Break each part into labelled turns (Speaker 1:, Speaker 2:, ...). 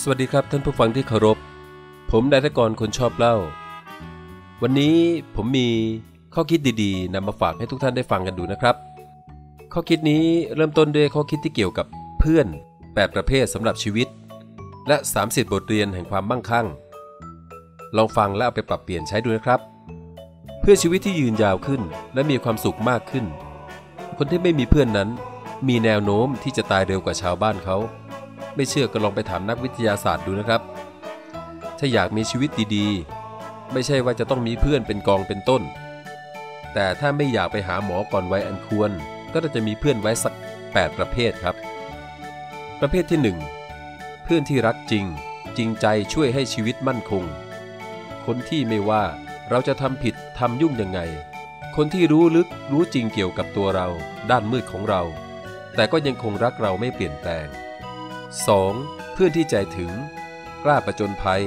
Speaker 1: สวัสดีครับท่านผู้ฟังที่เคารพ ผมนายทกรคนชอบเล่า วันนี้ผมมีข้อคิดดีๆนำมาฝากให้ทุกท่านได้ฟังกันดูนะครับ ข้อคิดนี้เริ่มต้นด้วยข้อคิดที่เกี่ยวกับเพื่อนแปดประเภทสำหรับชีวิต และ 30 บทเรียนแห่งความมั่งคั่ง ลองฟังและเอาไปปรับเปลี่ยนใช้ดูนะครับ เพื่อชีวิตที่ยืนยาวขึ้นและมีความสุขมากขึ้น คนที่ไม่มีเพื่อนนั้น มีแนวโน้มที่จะตายเร็วกว่าชาวบ้านเขา ไม่เชื่อก็ลองไปถามนักวิทยาศาสตร์ดูนะครับ ถ้าอยากมีชีวิตดีๆ ไม่ใช่ว่าจะต้องมีเพื่อนเป็นกองเป็นต้น แต่ถ้าไม่อยากไปหาหมอก่อนวัยอันควร ก็จะมีเพื่อนไว้สัก 8 ประเภทครับ ประเภทที่ 1 เพื่อนที่รักจริง จริงใจช่วยให้ชีวิตมั่นคง คนที่ไม่ว่าเราจะทำผิดทำยุ่งยังไง คนที่รู้ลึกรู้จริงเกี่ยวกับตัวเรา ด้านมืดของเรา แต่ก็ยังคงรักเราไม่เปลี่ยนแปลง 2. เพื่อนที่ใจถึง กล้าประจนภัย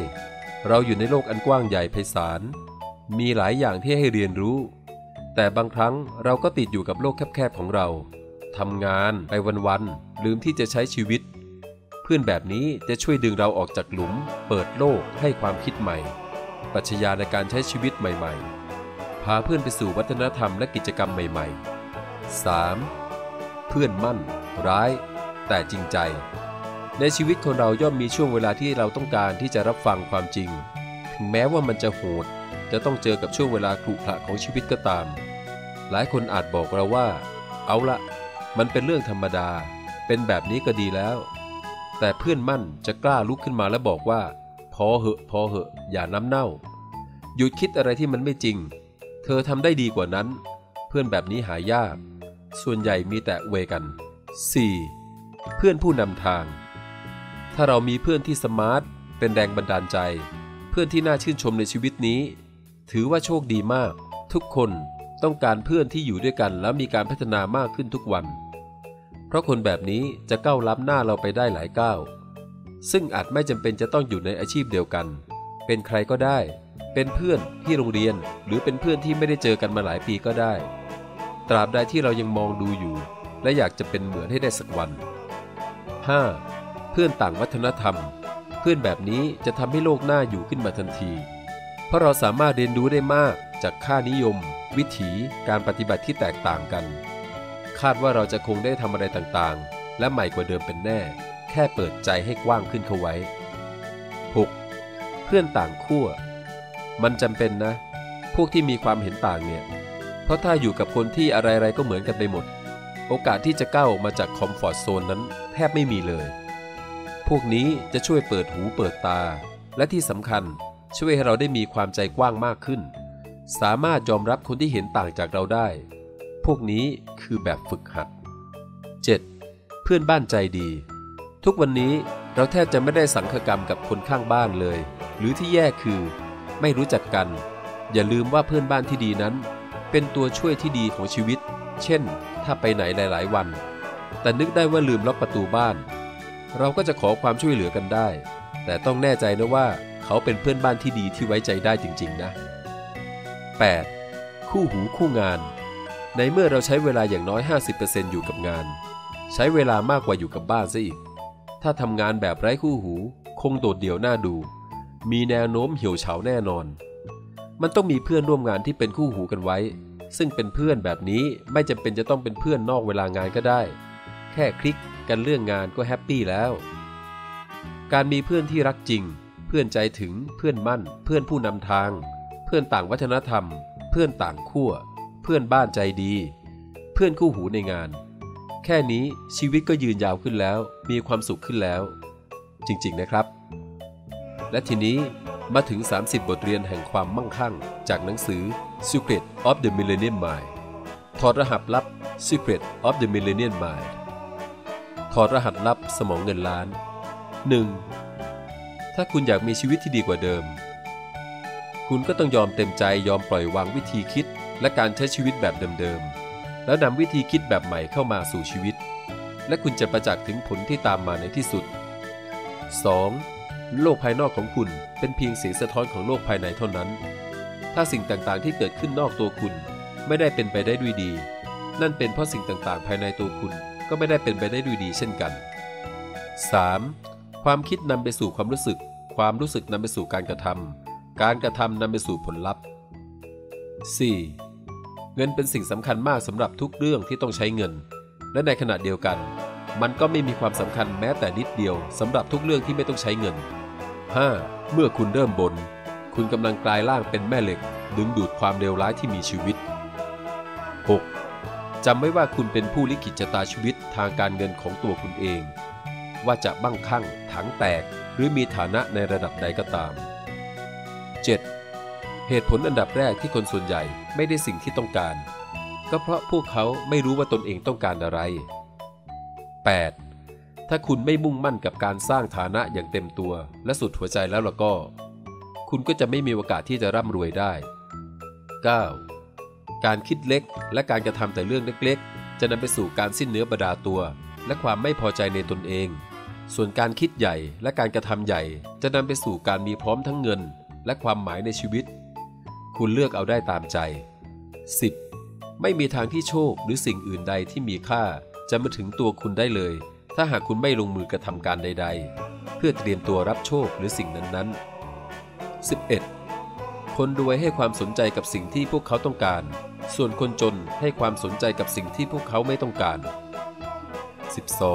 Speaker 1: เราอยู่ในโลกอันกว้างใหญ่ไพศาล มีหลายอย่างที่ให้เรียนรู้ แต่บางครั้งเราก็ติดอยู่กับโลกแคบๆของเรา ทำงานไปวันๆ ลืมที่จะใช้ชีวิต เพื่อนแบบนี้จะช่วยดึงเราออกจากหลุม เปิดโลกให้ความคิดใหม่ ปรัชญาในการใช้ชีวิตใหม่ ๆ พาเพื่อนไปสู่วัฒนธรรมและกิจกรรมใหม่ ๆ 3. เพื่อนมั่น ร้าย แต่จริงใจ ในชีวิตคนเราย่อมมีช่วงเวลาที่เราต้องการที่จะรับฟังความจริง ถึงแม้ว่ามันจะโหด จะต้องเจอกับช่วงเวลาขรุขระของชีวิตก็ตาม หลายคนอาจบอกเราว่า เอาละมันเป็นเรื่องธรรมดา เป็นแบบนี้ก็ดีแล้ว แต่เพื่อนมั่นจะกล้าลุกขึ้นมาและบอกว่า พอเหอะพอเหอะ อย่าน้ำเน่า หยุดคิดอะไรที่มันไม่จริง เธอทำได้ดีกว่านั้น เพื่อนแบบนี้หายาก ส่วนใหญ่มีแต่เวกัน 4. เพื่อนผู้นำทาง ถ้าเรามีเพื่อนที่สมาร์ทเป็นแรงบันดาลใจ เพื่อนที่น่าชื่นชมในชีวิตนี้ ถือว่าโชคดีมาก ทุกคนต้องการเพื่อนที่อยู่ด้วยกันแล้วมีการพัฒนามากขึ้นทุกวัน เพราะคนแบบนี้จะก้าวล้ำหน้าเราไปได้หลายก้าวซึ่งอาจไม่จำเป็นจะต้องอยู่ในอาชีพเดียวกัน เป็นใครก็ได้ เป็นเพื่อนที่โรงเรียน หรือเป็นเพื่อนที่ไม่ได้เจอกันมาหลายปีก็ได้ ตราบใดที่เรายังมองดูอยู่ และอยากจะเป็นเหมือนให้ได้สักวัน 5. เพื่อนต่างวัฒนธรรม เพื่อนแบบนี้จะทำให้โลกหน้าอยู่ขึ้นมาทันที เพราะเราสามารถเรียนรู้ได้มากจากค่านิยม วิถีการปฏิบัติที่แตกต่างกัน คาดว่าเราจะคงได้ทำอะไรต่างๆ และใหม่กว่าเดิมเป็นแน่ แค่เปิดใจให้กว้างขึ้นเข้าไว้ 6. เพื่อนต่างขั้วมันจำเป็นนะ พวกที่มีความเห็นต่างเนี่ย เพราะถ้าอยู่กับคนที่อะไรๆก็เหมือนกันไปหมด โอกาสที่จะก้าวออกมาจากคอมฟอร์ทโซนนั้นแทบไม่มีเลย พวกนี้จะช่วยเปิดหูเปิดตา และที่สำคัญช่วยให้เราได้มีความใจกว้างมากขึ้น สามารถยอมรับคนที่เห็นต่างจากเราได้ พวกนี้คือแบบฝึกหัด 7. เพื่อนบ้านใจดี ทุกวันนี้เราแทบจะไม่ได้สังคกรรมกับคนข้างบ้านเลย หรือที่แย่คือ ไม่รู้จักกัน อย่าลืมว่าเพื่อนบ้านที่ดีนั้น เป็นตัวช่วยที่ดีของชีวิต เช่น ถ้าไปไหนหลาย ๆ วัน แต่นึกได้ว่าลืมล็อกประตูบ้าน เราก็จะขอความช่วยเหลือกันได้ แต่ต้องแน่ใจนะว่าเขาเป็นเพื่อนบ้านที่ดีที่ไว้ใจได้จริง ๆ นะ 8. คู่หูคู่งาน ในเมื่อเราใช้เวลาอย่างน้อย 50%อยู่กับงาน ใช้เวลามากกว่าอยู่กับบ้านซะอีก ถ้าทำงานแบบไร้คู่หู คงโดดเดี่ยวหน้าดู มีแนวโน้มเหี่ยวเฉาแน่นอน มันต้องมีเพื่อนร่วมงานที่เป็นคู่หูกันไว้ ซึ่งเป็นเพื่อนแบบนี้ไม่จำเป็นจะต้องเป็นเพื่อนนอกเวลางานก็ได้ แค่คลิก กันเรื่องงานก็แฮปปี้แล้ว การมีเพื่อนที่รักจริง เพื่อนใจถึง เพื่อนมั่น เพื่อนผู้นำทาง เพื่อนต่างวัฒนธรรม เพื่อนต่างขั้ว เพื่อนบ้านใจดี เพื่อนคู่หูในงาน แค่นี้ชีวิตก็ยืนยาวขึ้นแล้ว มีความสุขขึ้นแล้ว จริงๆนะครับ และทีนี้มาถึง 30 บทเรียนแห่งความมั่งคั่ง จากหนังสือ Secret of the Millennium Mind ถอดรหัสลับ Secret of the Millennium Mind ถอดรหัสลับสมองเงินล้าน 1. ถ้าคุณอยากมีชีวิตที่ดีกว่าเดิม คุณก็ต้องยอมเต็มใจยอมปล่อยวางวิธีคิดและการใช้ชีวิตแบบเดิมๆ แล้วนำวิธีคิดแบบใหม่เข้ามาสู่ชีวิต และคุณจะประจักษ์ถึงผลที่ตามมาในที่สุด 2. โลกภายนอกของคุณเป็นเพียงเสียงสะท้อนของโลกภายในเท่านั้น ถ้าสิ่งต่างๆที่เกิดขึ้นนอกตัวคุณ ไม่ได้เป็นไปได้ด้วยดี นั่นเป็นเพราะสิ่งต่างๆ ภายในตัวคุณ ก็ไม่ได้เป็นไปได้ด้วยดีเช่นกัน 3. ความคิดนำไปสู่ความรู้สึก ความรู้สึกนำไปสู่การกระทำการกระทำนำไปสู่ผลลัพธ์ 4. เงินเป็นสิ่งสำคัญมากสำหรับทุกเรื่องที่ต้องใช้เงิน และในขณะเดียวกัน มันก็ไม่มีความสำคัญแม้แต่นิดเดียวสำหรับทุกเรื่องที่ไม่ต้องใช้เงิน 5. เมื่อคุณเริ่มบน คุณกำลังกลายร่างเป็นแม่เหล็ก ดึงดูดความเลวร้ายที่มีชีวิต 6. จำไว้ว่าคุณเป็นผู้ลิขิตชะตาชีวิตทางการเงินของตัวคุณเอง ว่าจะบั้งคั่ง ถังแตก หรือมีฐานะในระดับใดก็ตาม 7. เหตุผลอันดับแรกที่คนส่วนใหญ่ไม่ได้สิ่งที่ต้องการ ก็เพราะพวกเขาไม่รู้ว่าตนเองต้องการอะไร 8. ถ้าคุณไม่มุ่งมั่นกับการสร้างฐานะอย่างเต็มตัว และสุดหัวใจแล้วล่ะก็ คุณก็จะไม่มีโอกาสที่จะร่ำรวยได้ 9. การคิดเล็ก และการกระทำแต่เรื่องเล็กๆ จะนำไปสู่การสิ้นเนื้อประดาตัว และความไม่พอใจในตนเอง ส่วนการคิดใหญ่และการกระทำใหญ่ จะนำไปสู่การมีพร้อมทั้งเงิน และความหมายในชีวิต คุณเลือกเอาได้ตามใจ 10. ไม่มีทางที่โชคหรือสิ่งอื่นใดที่มีค่า จะมาถึงตัวคุณได้เลย ถ้าหากคุณไม่ลงมือกระทำการใด ๆ เพื่อเตรียมตัวรับโชคหรือสิ่งนั้นๆ 11. คนรวยให้ความสนใจกับสิ่งที่พวกเขาต้องการ ส่วนคนจนให้ความสนใจกับสิ่งที่พวกเขาไม่ต้องการ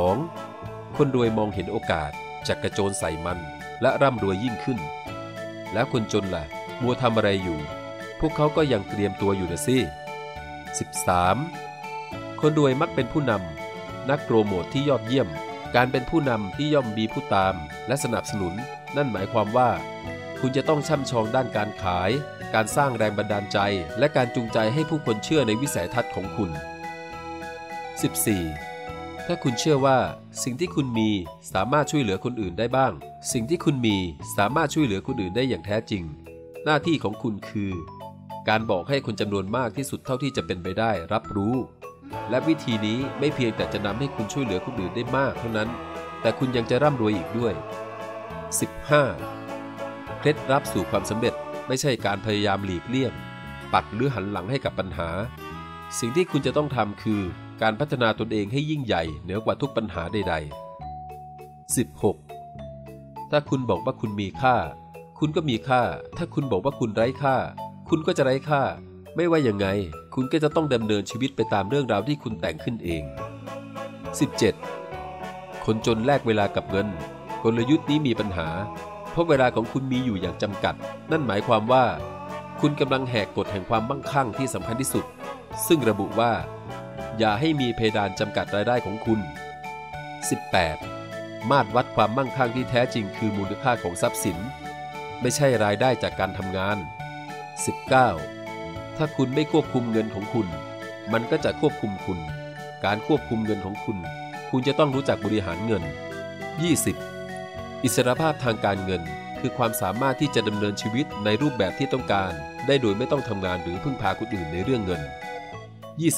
Speaker 1: 12. คนรวยมองเห็นโอกาสจากกระโจนใส่มัน และร่ำรวยยิ่งขึ้น แล้วคนจนล่ะ มัวทำอะไรอยู่ พวกเขาก็ยังเตรียมตัวอยู่นะสิ 13. คนรวยมักเป็นผู้นำนักโปรโมทที่ยอดเยี่ยม การเป็นผู้นำที่ย่อมมีผู้ตาม และสนับสนุน นั่นหมายความว่า คุณจะต้องช่ำชองด้านการขาย การสร้างแรงบันดาลใจ และการจูงใจให้ผู้คนเชื่อในวิสัยทัศน์ของคุณ 14. ถ้าคุณเชื่อว่า สิ่งที่คุณมีสามารถช่วยเหลือคนอื่นได้บ้าง สิ่งที่คุณมีสามารถช่วยเหลือคนอื่นได้อย่างแท้จริง หน้าที่ของคุณคือ การบอกให้คนจำนวนมากที่สุดเท่าที่จะเป็นไปได้รับรู้ และวิธีนี้ไม่เพียงแต่จะนำให้คุณช่วยเหลือคนอื่นได้มากเท่านั้น แต่คุณยังจะร่ำรวยอีกด้วย 15. เคล็ดลับสู่ความสำเร็จ ไม่ใช่การพยายามหลีกเลี่ยง ปัดหรือหันหลังให้กับปัญหา สิ่งที่คุณจะต้องทำคือ การพัฒนาตนเองให้ยิ่งใหญ่เหนือกว่าทุกปัญหาใด ๆ 16. ถ้าคุณบอกว่าคุณมีค่า คุณก็มีค่า ถ้าคุณบอกว่าคุณไร้ค่า คุณก็จะไร้ค่า ไม่ว่ายังไง คุณก็จะต้องดำเนินชีวิตไปตามเรื่องราวที่คุณแต่งขึ้นเอง 17. คนจนแลกเวลากับเงิน กลยุทธ์นี้มีปัญหา เพราะเวลาของคุณมีอยู่อย่างจำกัด นั่นหมายความว่า คุณกำลังแหกกฎแห่งความมั่งคั่งที่สำคัญที่สุด ซึ่งระบุว่า อย่าให้มีเพดานจำกัดรายได้ของคุณ 18. มาตรวัดความมั่งคั่งที่แท้จริงคือมูลค่าของทรัพย์สิน ไม่ใช่รายได้จากการทำงาน 19. ถ้าคุณไม่ควบคุมเงินของคุณ มันก็จะควบคุมคุณ การควบคุมเงินของคุณ คุณจะต้องรู้จักบริหารเงิน 20. อิสรภาพทางการเงิน คือความสามารถที่จะดำเนินชีวิตในรูปแบบที่ต้องการ ได้โดยไม่ต้องทำงานหรือพึ่งพาคนอื่นในเรื่องเงิน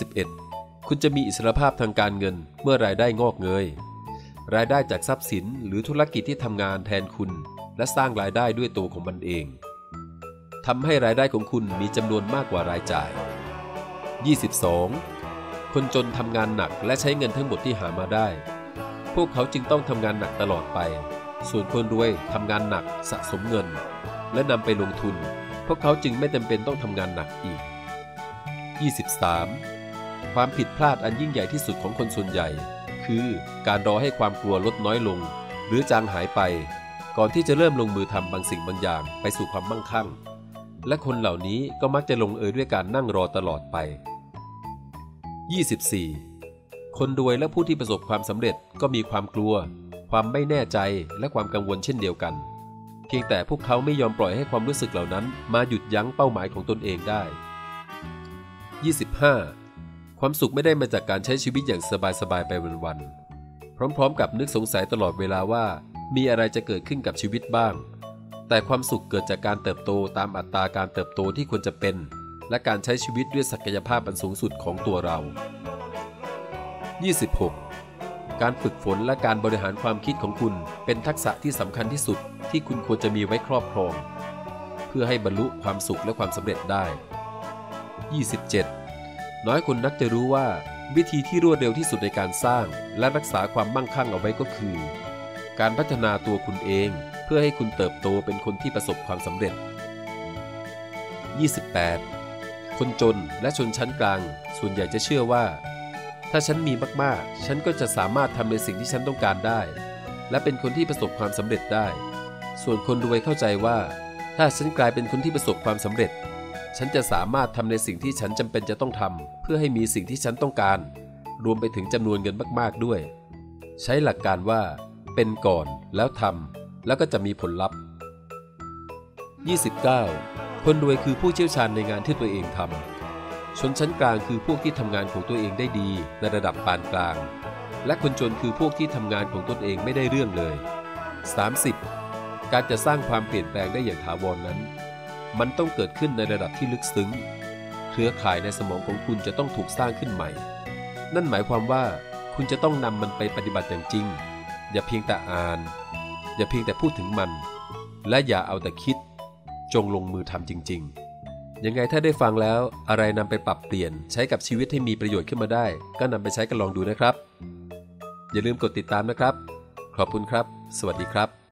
Speaker 1: 21. คุณจะมีอิสรภาพทางการเงิน เมื่อรายได้งอกเงย รายได้จากทรัพย์สินหรือธุรกิจที่ทำงานแทนคุณ และสร้างรายได้ด้วยตัวของมันเองทำให้รายได้ของคุณมีจำนวนมากกว่ารายจ่าย 22. คนจนทำงานหนักและใช้เงินทั้งหมดที่หามาได้ พวกเขาจึงต้องทำงานหนักตลอดไป ส่วนคนรวยทำงานหนักสะสมเงิน และนำไปลงทุน พวกเขาจึงไม่จำเป็นต้องทำงานหนักอีก 23. ความผิดพลาดอันยิ่งใหญ่ที่สุดของคนส่วนใหญ่ คือการรอให้ความกลัวลดน้อยลง หรือจางหายไป ก่อนที่จะเริ่มลงมือทำบางสิ่งบางอย่างไปสู่ความมั่งคั่ง และคนเหล่านี้ก็มักจะลงเอยด้วยการนั่งรอตลอดไป 24. คนรวยและผู้ที่ประสบความสำเร็จก็มีความกลัว ความไม่แน่ใจและความกังวลเช่นเดียวกัน เพียงแต่พวกเขาไม่ยอมปล่อยให้ความรู้สึกเหล่านั้น มาหยุดยั้งเป้าหมายของตนเองได้ 25. ความสุขไม่ได้มาจากการใช้ชีวิตอย่างสบายๆไปวันๆ พร้อมๆ กับนึกสงสัยตลอดเวลาว่า มีอะไรจะเกิดขึ้นกับชีวิตบ้าง แต่ความสุขเกิดจากการเติบโตตามอัตราการเติบโตที่ควรจะเป็น และการใช้ชีวิตด้วยศักยภาพอันสูงสุดของตัวเรา 26. การฝึกฝนและการบริหารความคิดของคุณ เป็นทักษะที่สำคัญที่สุดที่คุณควรจะมีไว้ครอบครอง เพื่อให้บรรลุความสุขและความสำเร็จได้ 27. น้อยคนนักจะรู้ว่า วิธีที่รวดเร็วที่สุดในการสร้าง และรักษาความมั่งคั่งเอาไว้ก็คือ การพัฒนาตัวคุณเอง เพื่อให้คุณเติบโตเป็นคนที่ประสบความสำเร็จ 28. คนจนและชนชั้นกลาง ส่วนใหญ่จะเชื่อว่า ถ้าฉันมีมากๆ ฉันก็จะสามารถทำในสิ่งที่ฉันต้องการได้ และเป็นคนที่ประสบความสำเร็จได้ ส่วนคนรวยเข้าใจว่า ถ้าฉันกลายเป็นคนที่ประสบความสำเร็จ ฉันจะสามารถทำในสิ่งที่ฉันจำเป็นจะต้องทำเพื่อให้มีสิ่งที่ฉันต้องการ รวมไปถึงจำนวนเงินมากๆด้วย ใช้หลักการว่า เป็นก่อนแล้วทำแล้วก็จะมีผลลัพธ์ 29. คนรวยคือผู้เชี่ยวชาญในงานที่ตัวเองทำ ชนชั้นกลางคือพวกที่ทำงานของตัวเองได้ดีในระดับปานกลาง และคนจนคือพวกที่ทำงานของตนเองไม่ได้เรื่องเลย 30. การจะสร้างความเปลี่ยนแปลงได้อย่างถาวรนนั้น มันต้องเกิดขึ้นในระดับที่ลึกซึ้ง เครือข่ายในสมองของคุณจะต้องถูกสร้างขึ้นใหม่ นั่นหมายความว่าคุณจะต้องนำมันไปปฏิบัติอย่างจริง อย่าเพียงแต่อ่าน อย่าเพียงแต่พูดถึงมัน และอย่าเอาแต่คิด จงลงมือทำจริง ๆ ยังไงถ้าได้ฟังแล้วอะไรนำไปปรับเปลี่ยน ใช้กับชีวิตให้มีประโยชน์ขึ้นมาได้ ก็นำไปใช้กันลองดูนะครับ อย่าลืมกดติดตามนะครับ ขอบคุณครับ สวัสดีครับ